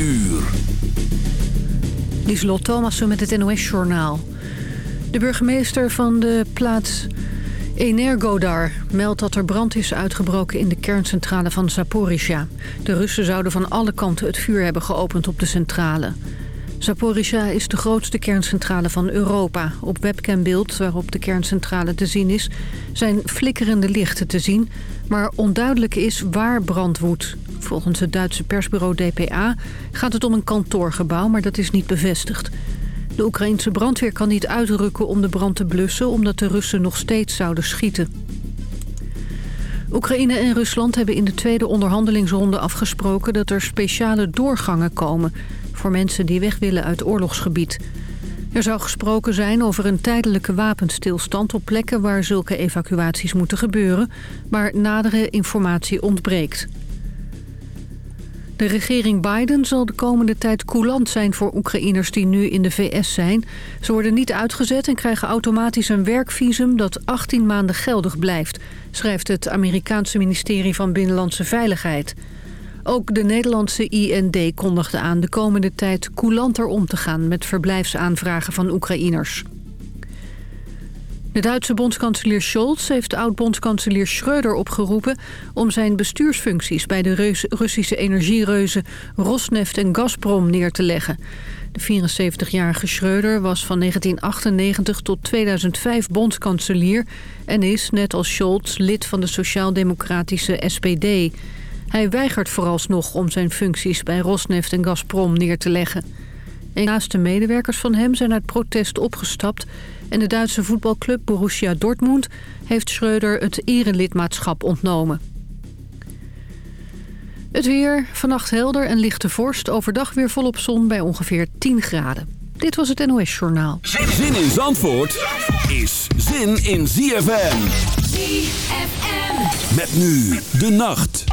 uur. Lieselot Thomassen met het NOS-journaal. De burgemeester van de plaats Energodar meldt dat er brand is uitgebroken in de kerncentrale van Zaporizhia. De Russen zouden van alle kanten het vuur hebben geopend op de centrale. Zaporizhia is de grootste kerncentrale van Europa. Op webcambeeld waarop de kerncentrale te zien is... zijn flikkerende lichten te zien, maar onduidelijk is waar brand woedt. Volgens het Duitse persbureau DPA gaat het om een kantoorgebouw, maar dat is niet bevestigd. De Oekraïnse brandweer kan niet uitrukken om de brand te blussen... omdat de Russen nog steeds zouden schieten. Oekraïne en Rusland hebben in de tweede onderhandelingsronde afgesproken... dat er speciale doorgangen komen voor mensen die weg willen uit oorlogsgebied. Er zou gesproken zijn over een tijdelijke wapenstilstand op plekken waar zulke evacuaties moeten gebeuren, maar nadere informatie ontbreekt. De regering Biden zal de komende tijd coulant zijn voor Oekraïners die nu in de VS zijn. Ze worden niet uitgezet en krijgen automatisch een werkvisum dat 18 maanden geldig blijft, schrijft het Amerikaanse ministerie van Binnenlandse Veiligheid. Ook de Nederlandse IND kondigde aan de komende tijd coulanter om te gaan met verblijfsaanvragen van Oekraïners. De Duitse bondskanselier Scholz heeft oud-bondskanselier Schröder opgeroepen... om zijn bestuursfuncties bij de Russische energiereuzen Rosneft en Gazprom neer te leggen. De 74-jarige Schröder was van 1998 tot 2005 bondskanselier... en is, net als Scholz, lid van de sociaal-democratische SPD... Hij weigert vooralsnog om zijn functies bij Rosneft en Gazprom neer te leggen. En naast de medewerkers van hem zijn uit protest opgestapt... en de Duitse voetbalclub Borussia Dortmund heeft Schreuder het erelidmaatschap ontnomen. Het weer, vannacht helder en lichte vorst. Overdag weer volop zon bij ongeveer 10 graden. Dit was het NOS Journaal. Zin in Zandvoort is zin in ZFM. ZFM. Met nu de nacht.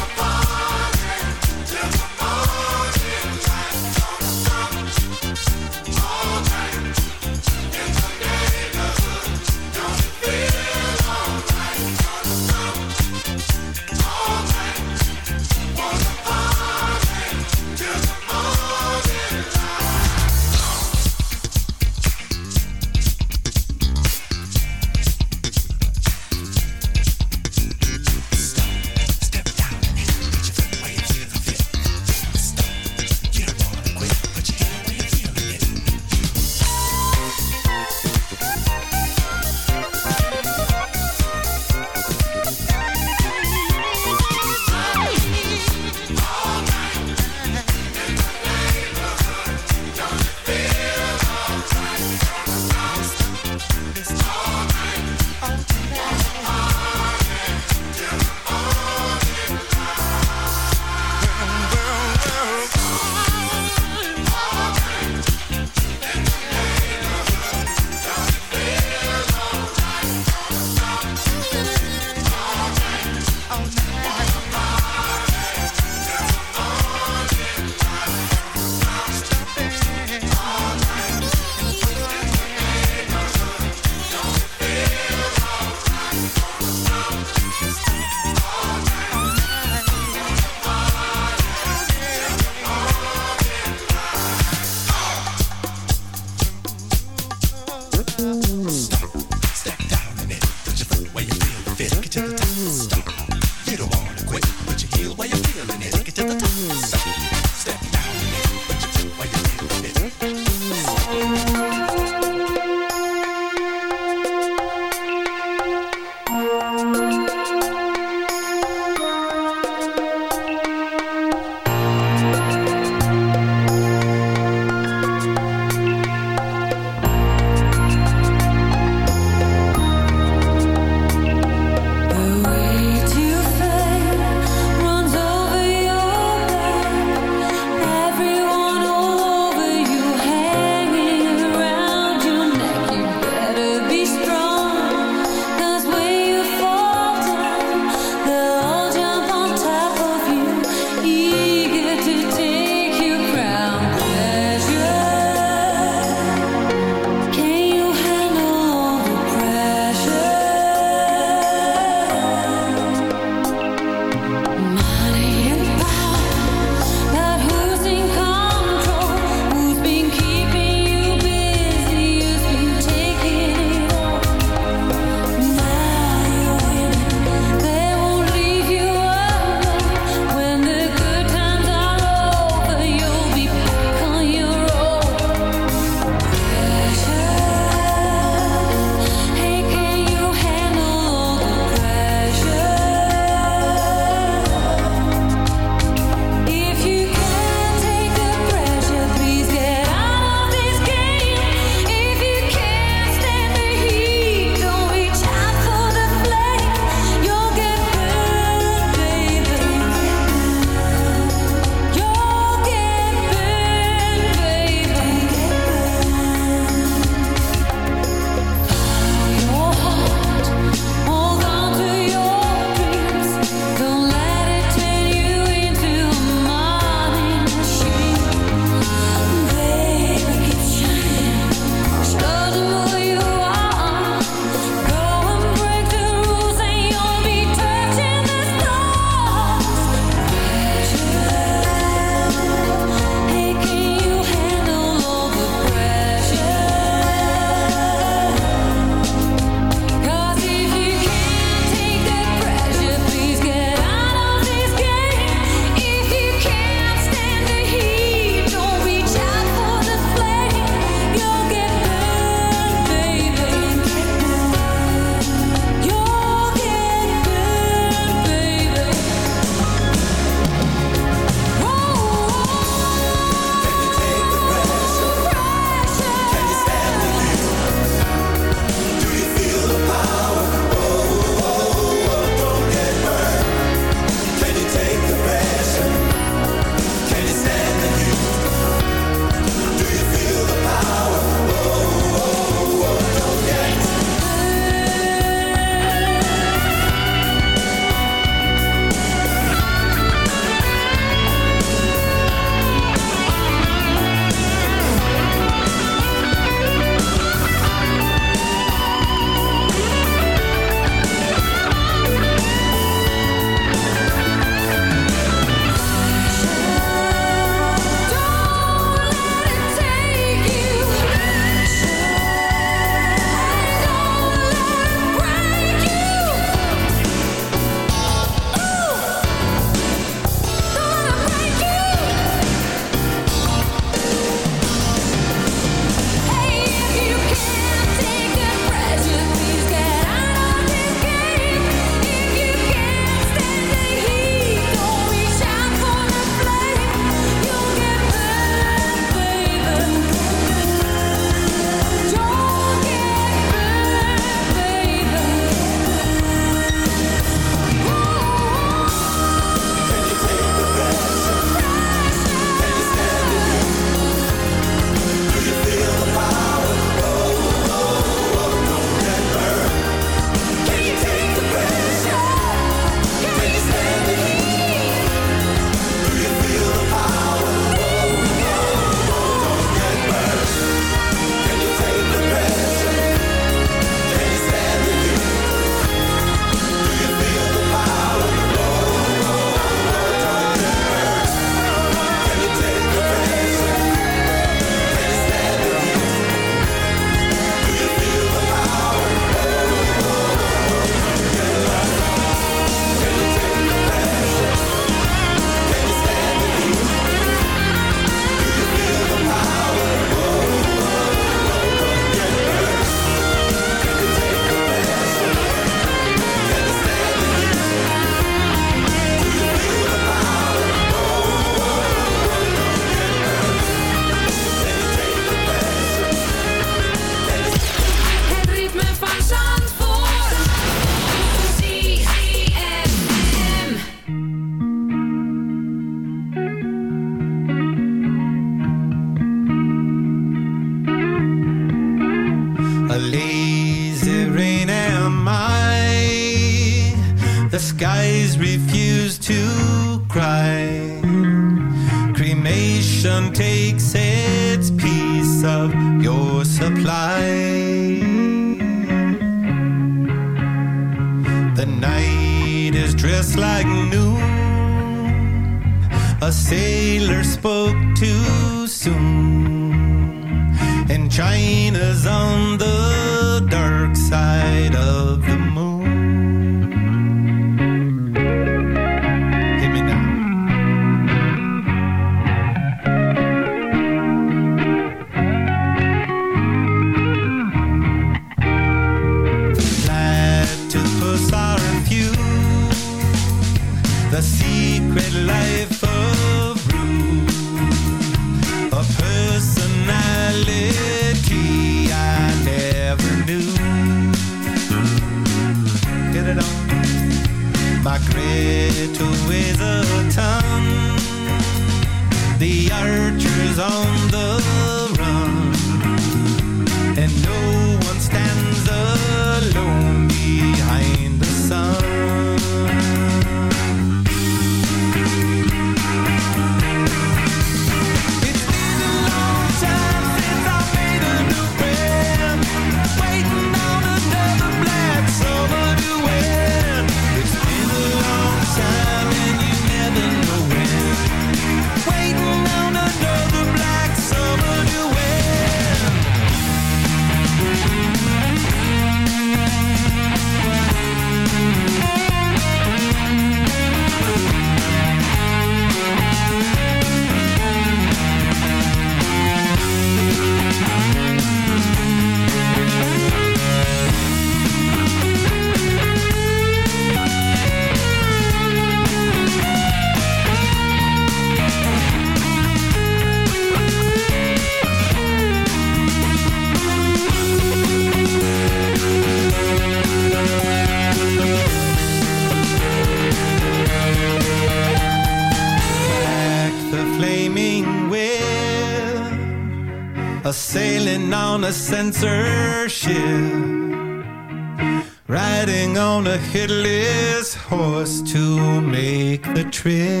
Trip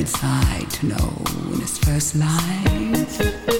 inside to know in his first life.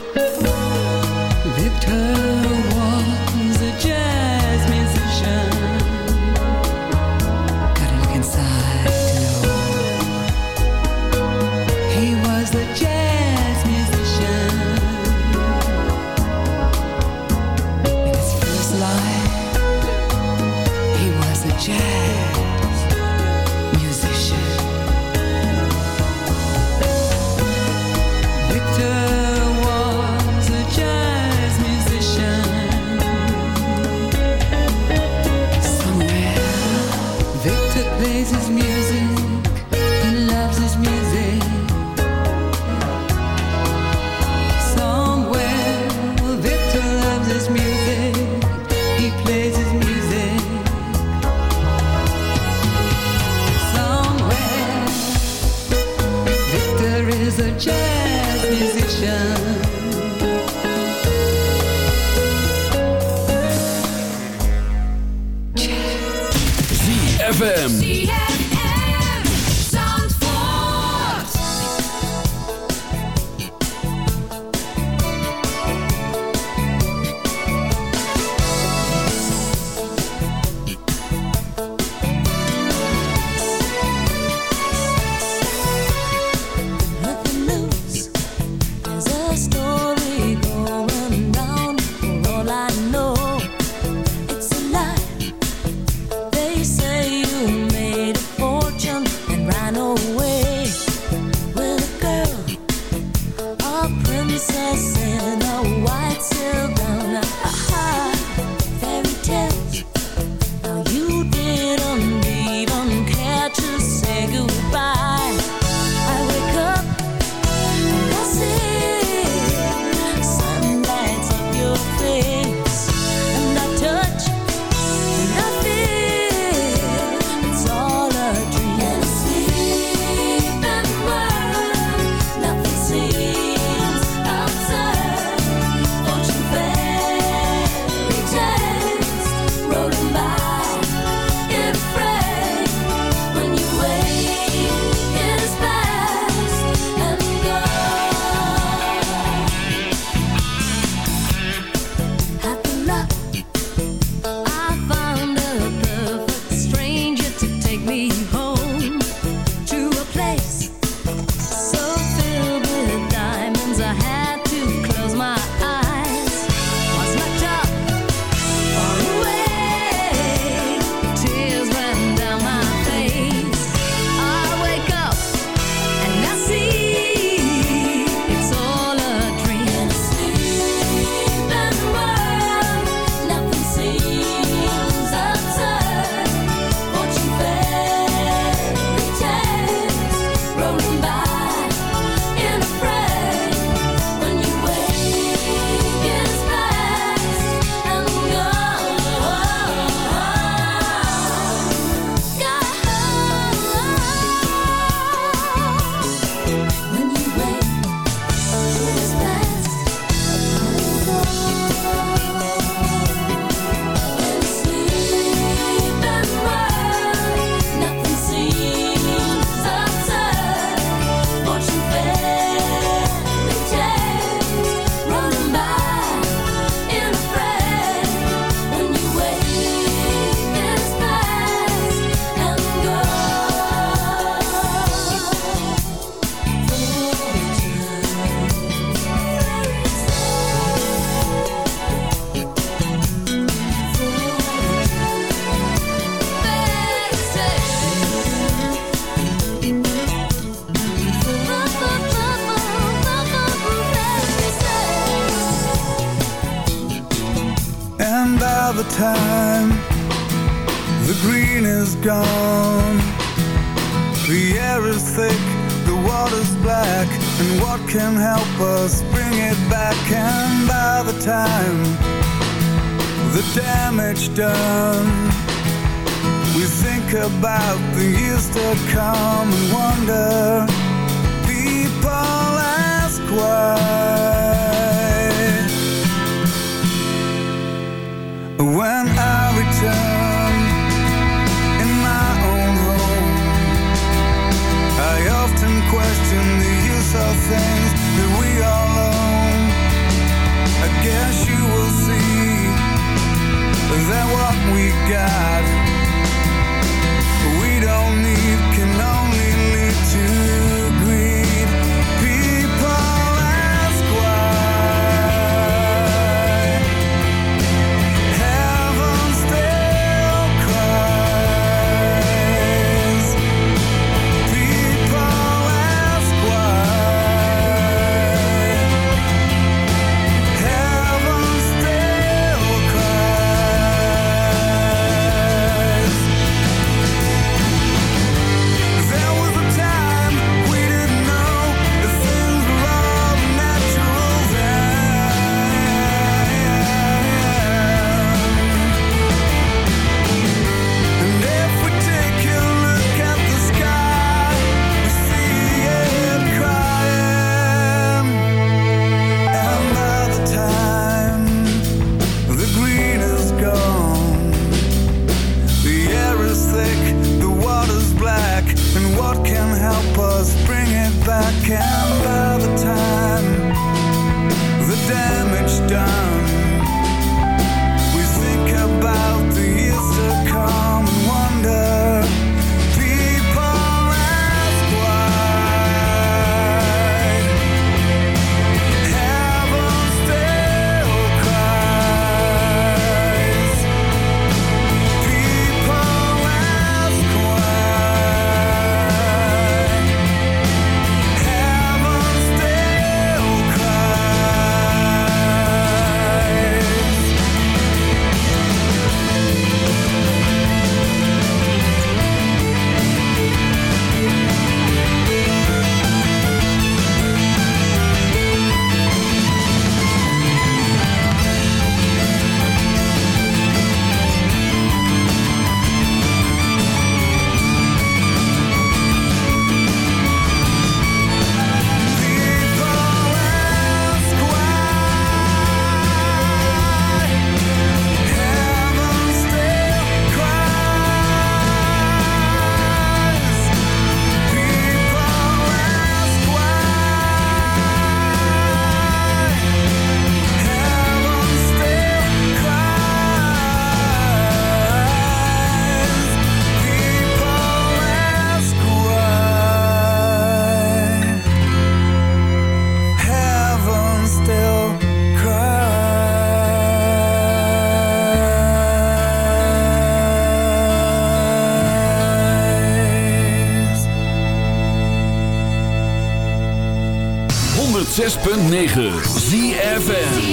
106.9 ZFN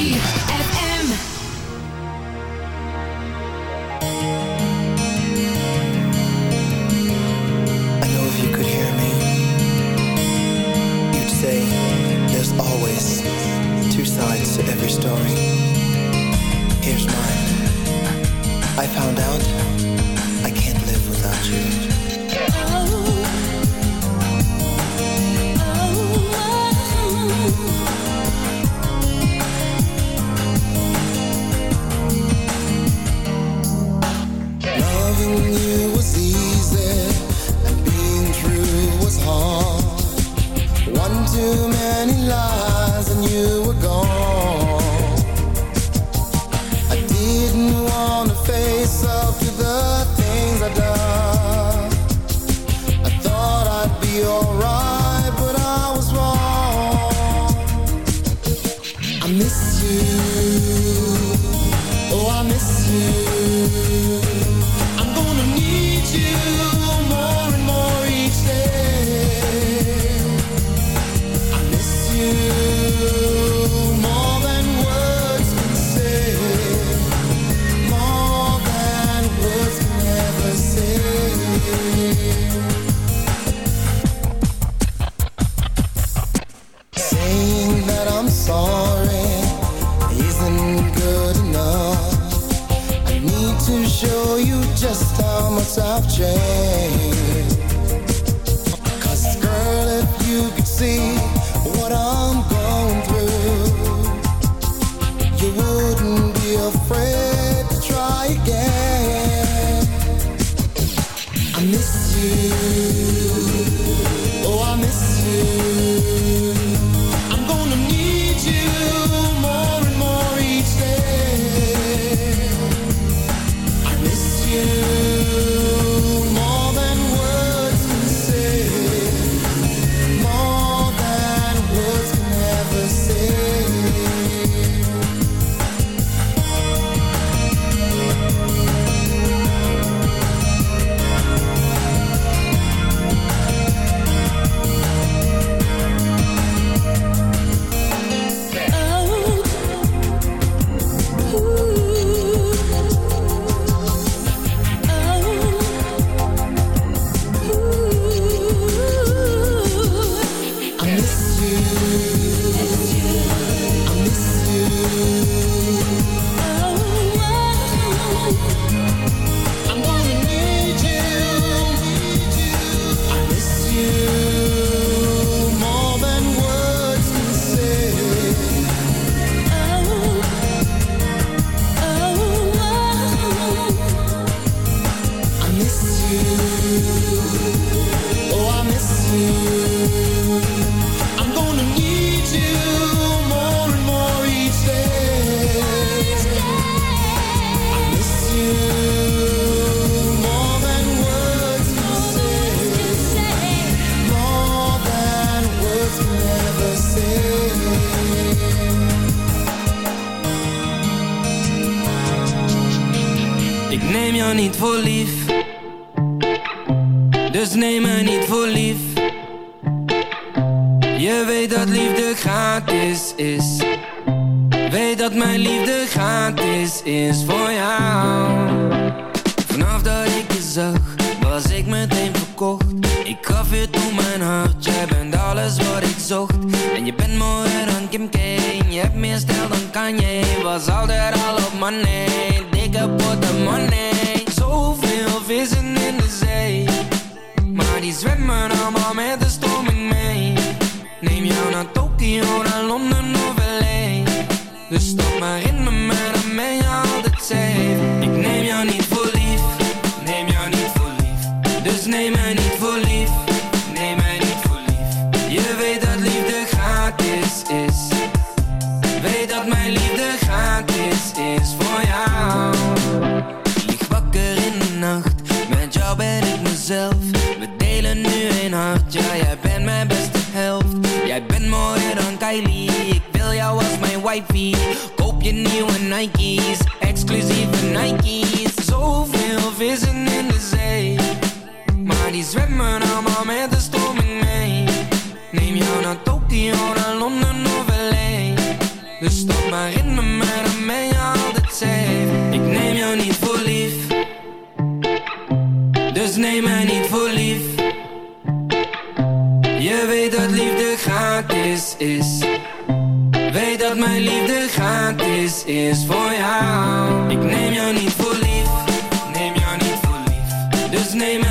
is voor jou. Vanaf dat ik je zag Was ik meteen verkocht. Ik gaf je toe mijn hart Jij bent alles wat ik zocht. En je bent mooier dan Kim K je hebt meer stijl dan Kanye. Was altijd al op mijn nek Dus neem mij niet voor lief. Je weet dat liefde gratis is. Weet dat mijn liefde gratis is voor jou. Ik neem jou niet voor lief. Neem jou niet voor lief. Dus neem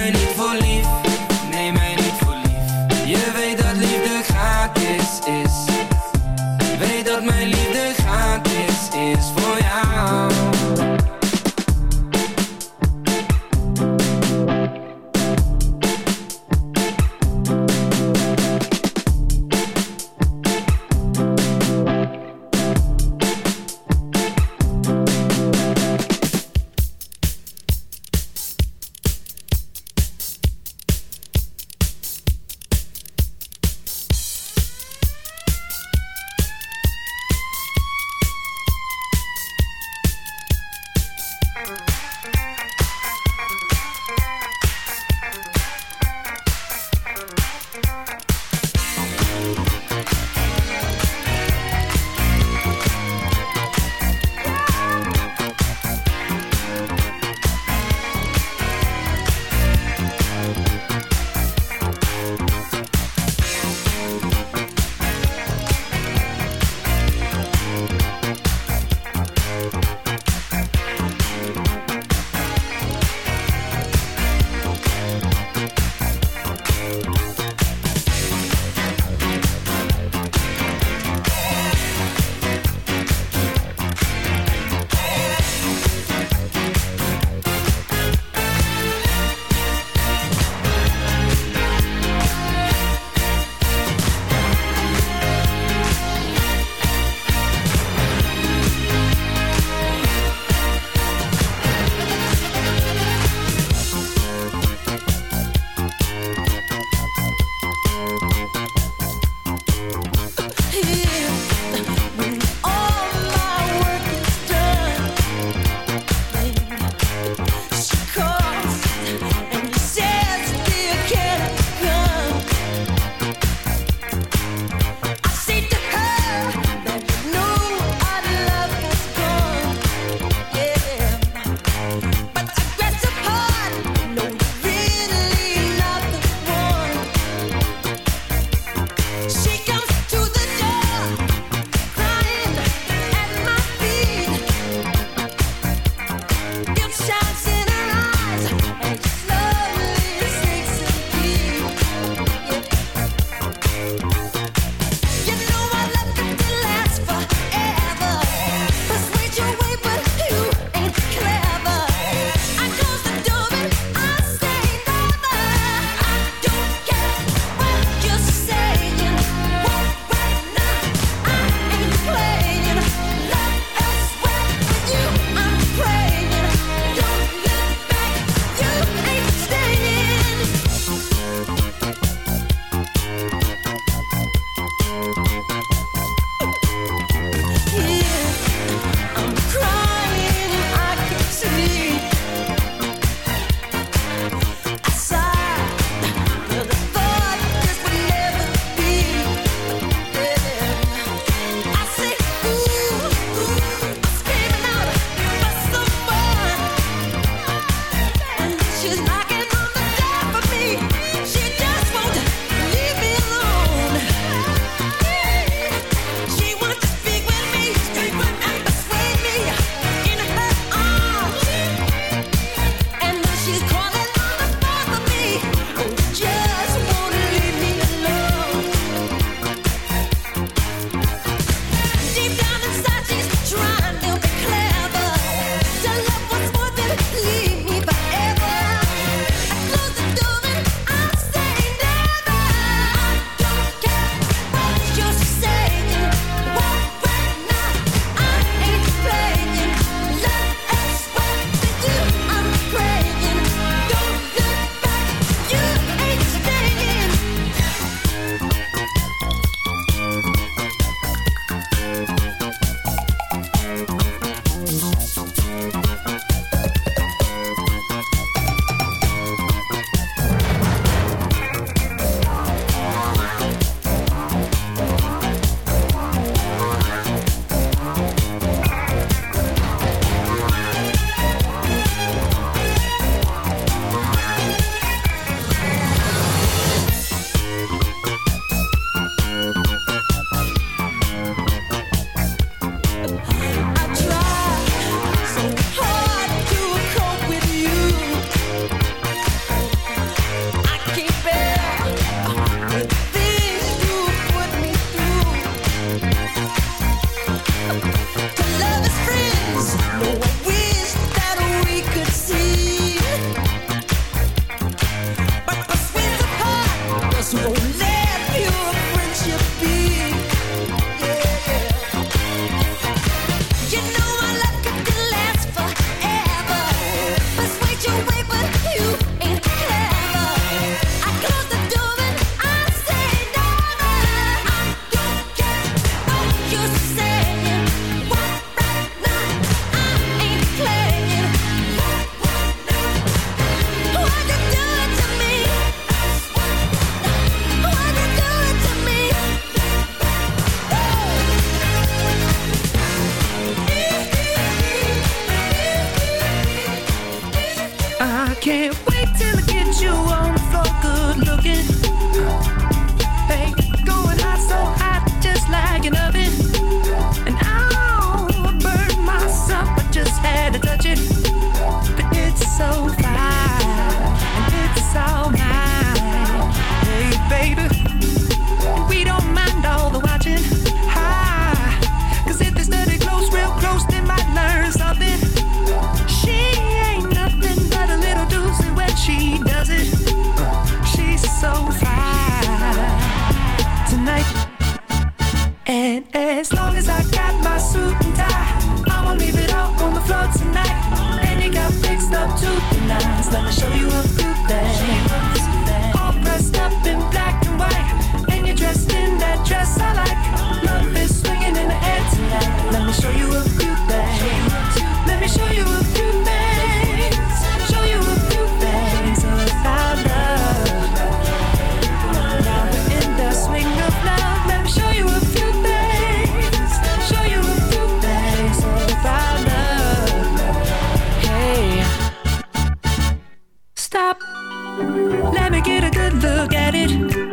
Let me get a good look at it.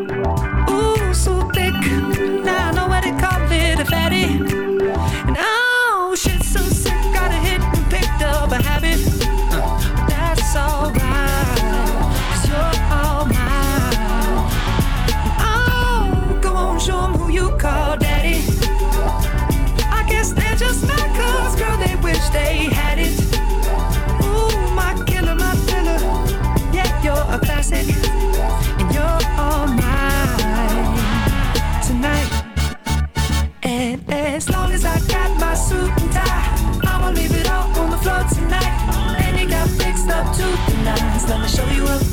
Let me show you a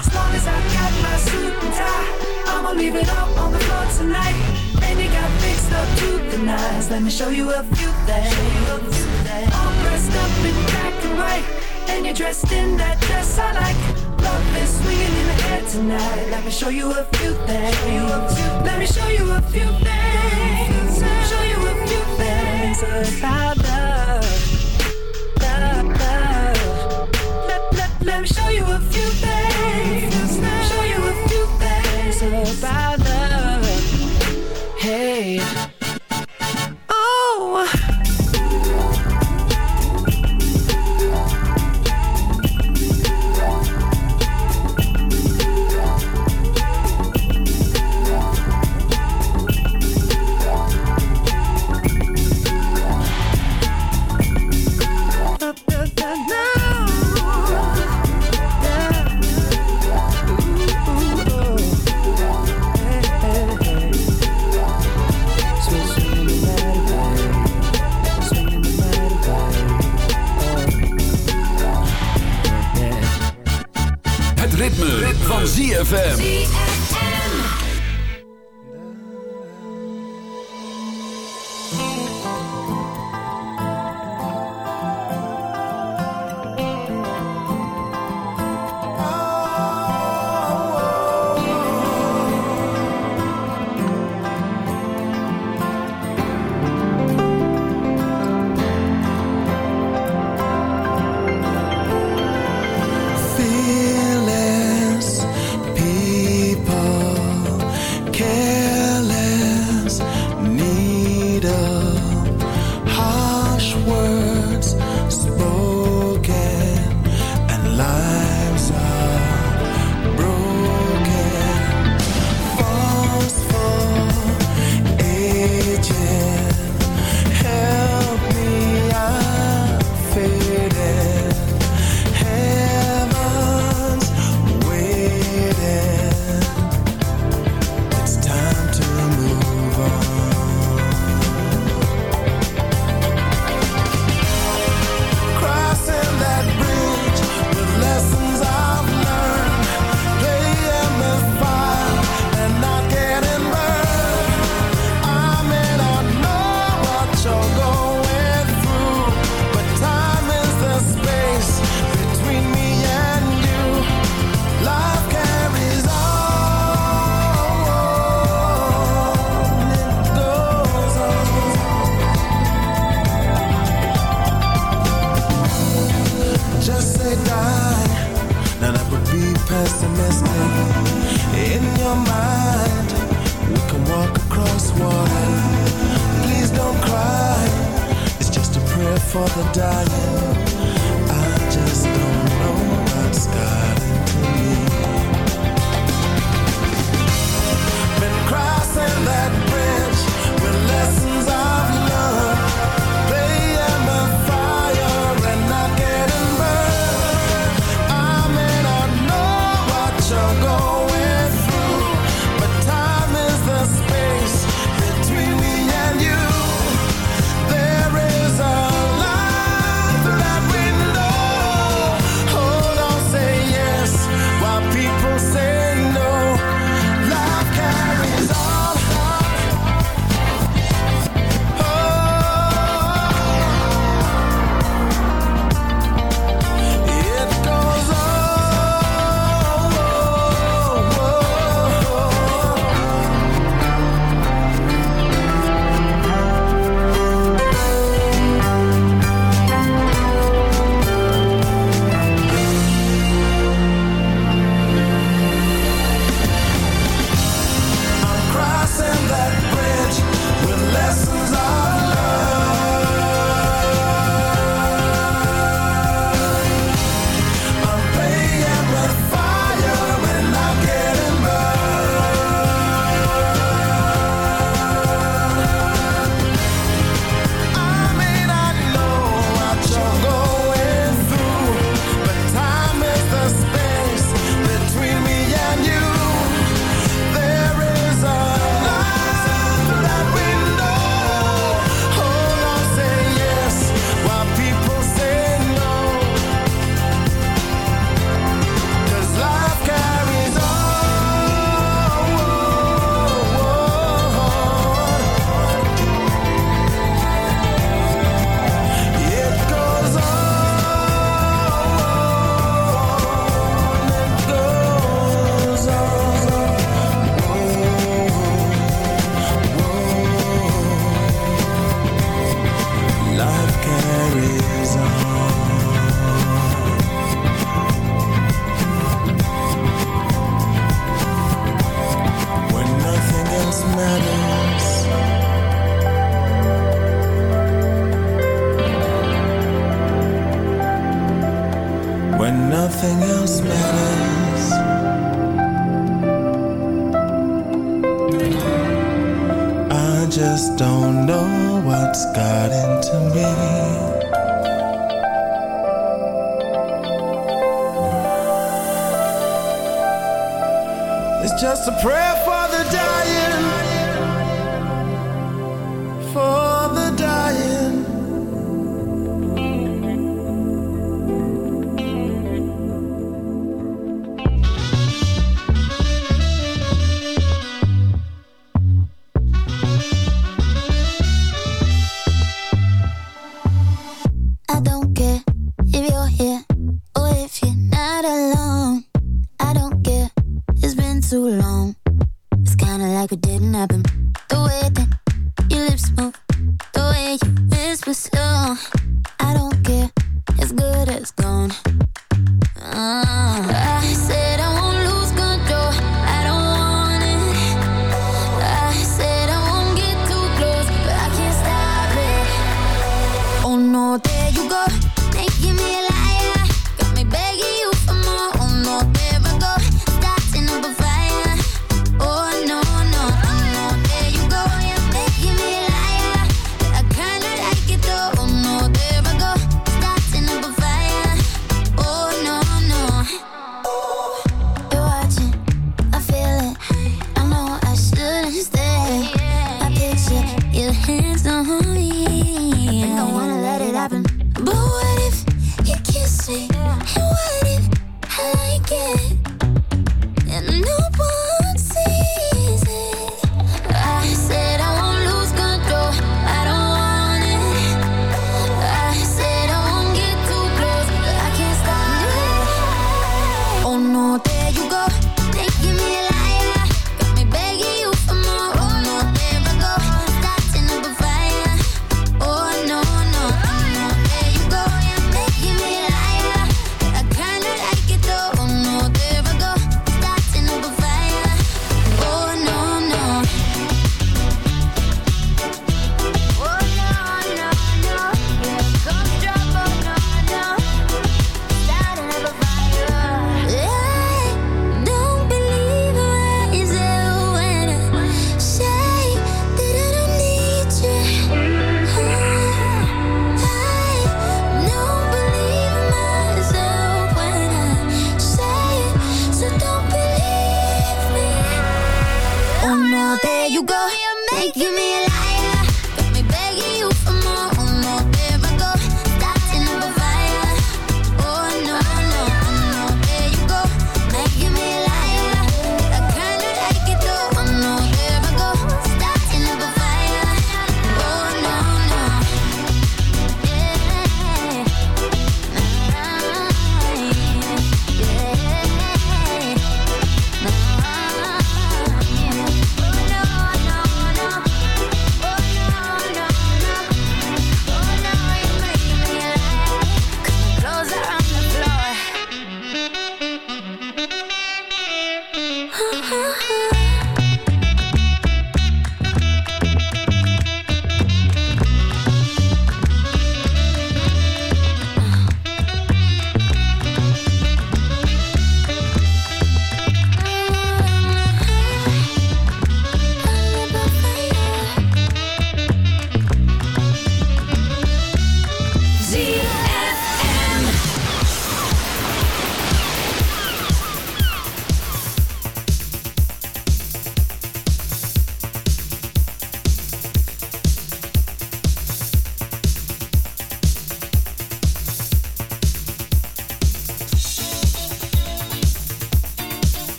As long as I got my suit and tie, I'ma leave it all on the floor tonight. And you got fixed up to the nines. Let me show you a few things. All dressed up in black and white, and you're dressed in that dress I like. Love is swinging in the air tonight. Let me show you a few things. Let me show you a few things. Show you a few things about love. Love, love. Let, let, let me show you a few things. ZFM.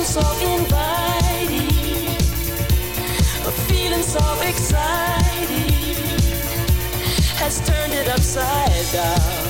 Feeling so inviting, a feeling so exciting, has turned it upside down.